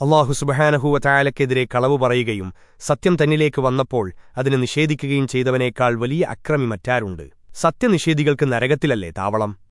അള്ളാഹു സുബഹാനഹൂവ ചായാലക്കെതിരെ പറയുകയും സത്യം തന്നിലേക്ക് വന്നപ്പോൾ അതിനെ നിഷേധിക്കുകയും ചെയ്തവനേക്കാൾ വലിയ അക്രമി മറ്റാരുണ്ട് സത്യനിഷേധികൾക്ക് നരകത്തിലല്ലേ താവളം?